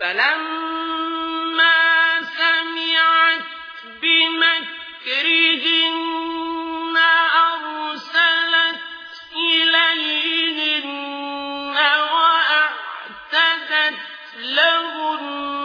فلما سمعت بمكرهن أرسلت إليهن وأعتدت لهن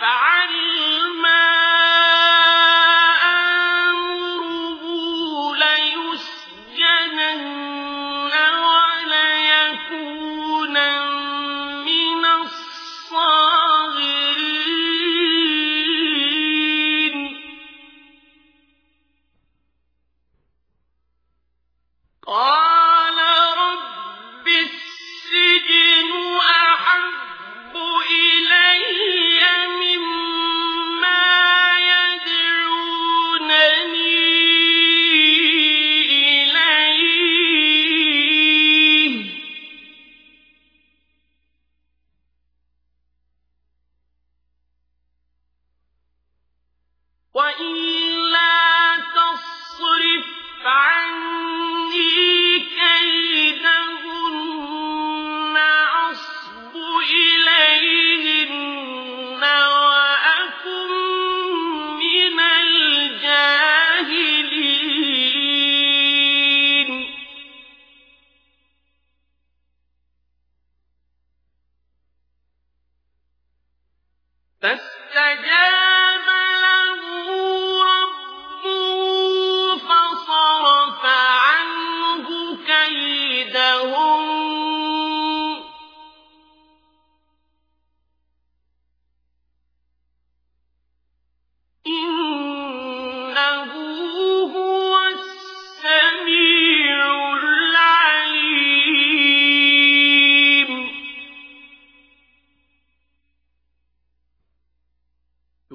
فعلم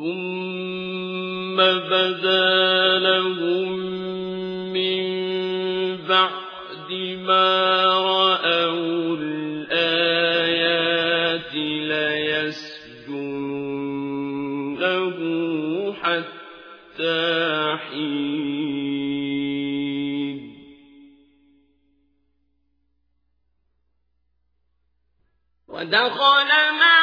ثم بدا لهم من بعد ما رأوا الآيات ليسجننه حتى حين ودخل معه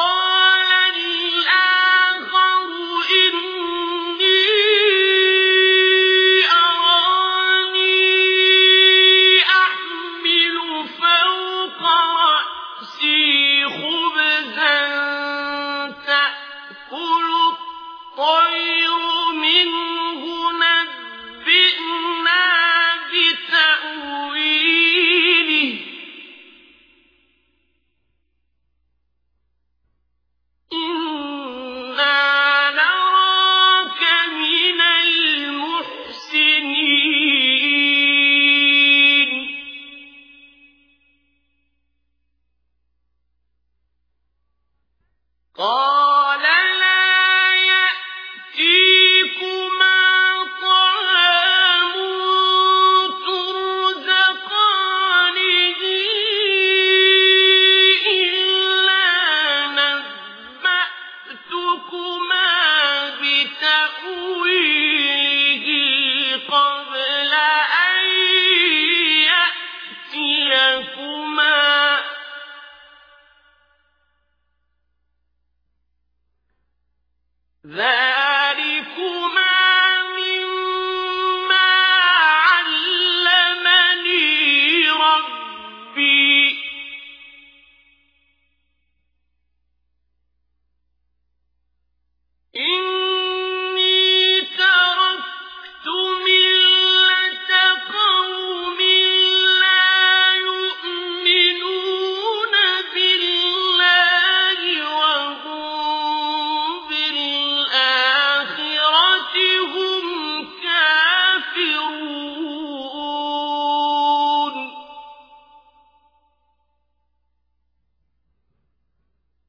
قال